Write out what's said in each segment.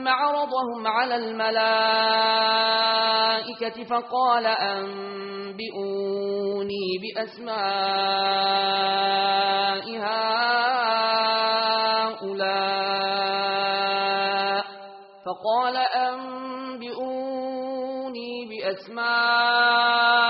ثم عرضهم على الملائكة فقال أنبئوني بأسماء هؤلاء. فقال أنبئوني بأسماء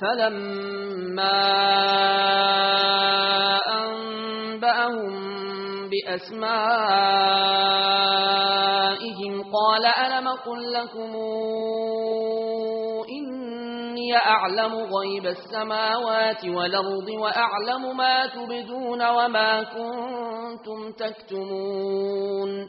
فلما أنبأهم بأسمائهم قال ألم قل لكم إني أعلم غيب السماوات والأرض وأعلم ما تبدون وما كنتم تكتمون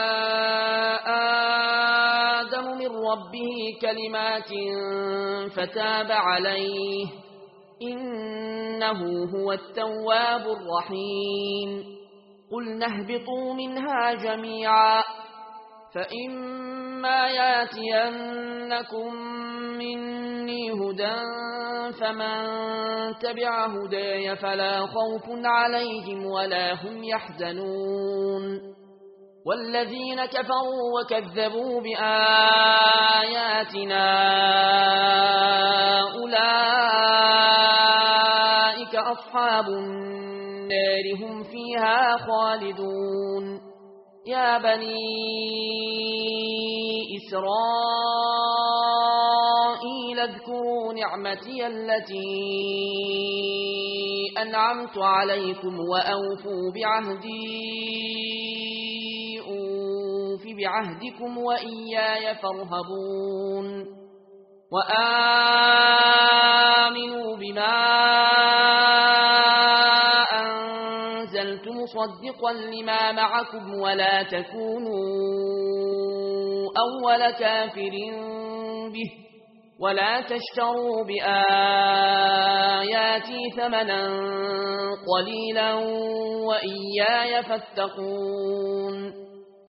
ربه كلمات فتاب عليه إنه هو التواب الرحيم. قل نهبطوا منها جميعا. فإما ياتينكم مني هدى فمن تبع هُدَايَ فلا خوف عليهم ولا هم يحزنون. والذين كفروا وكذبوا بآخر آياتنا أولئك أصحاب النار هم فيها خالدون. يا بني إسرائيل اذكروا نعمتي التي أنعمت عليكم وأوفوا بِعَهْدِي أوفي بعهدكم وإياي فارهبون وآمنوا بما أنزلتم صدقا لما معكم ولا تكونوا أول كافر به ولا تشتروا بآياتي ثمنا قليلا وإياي فاتقون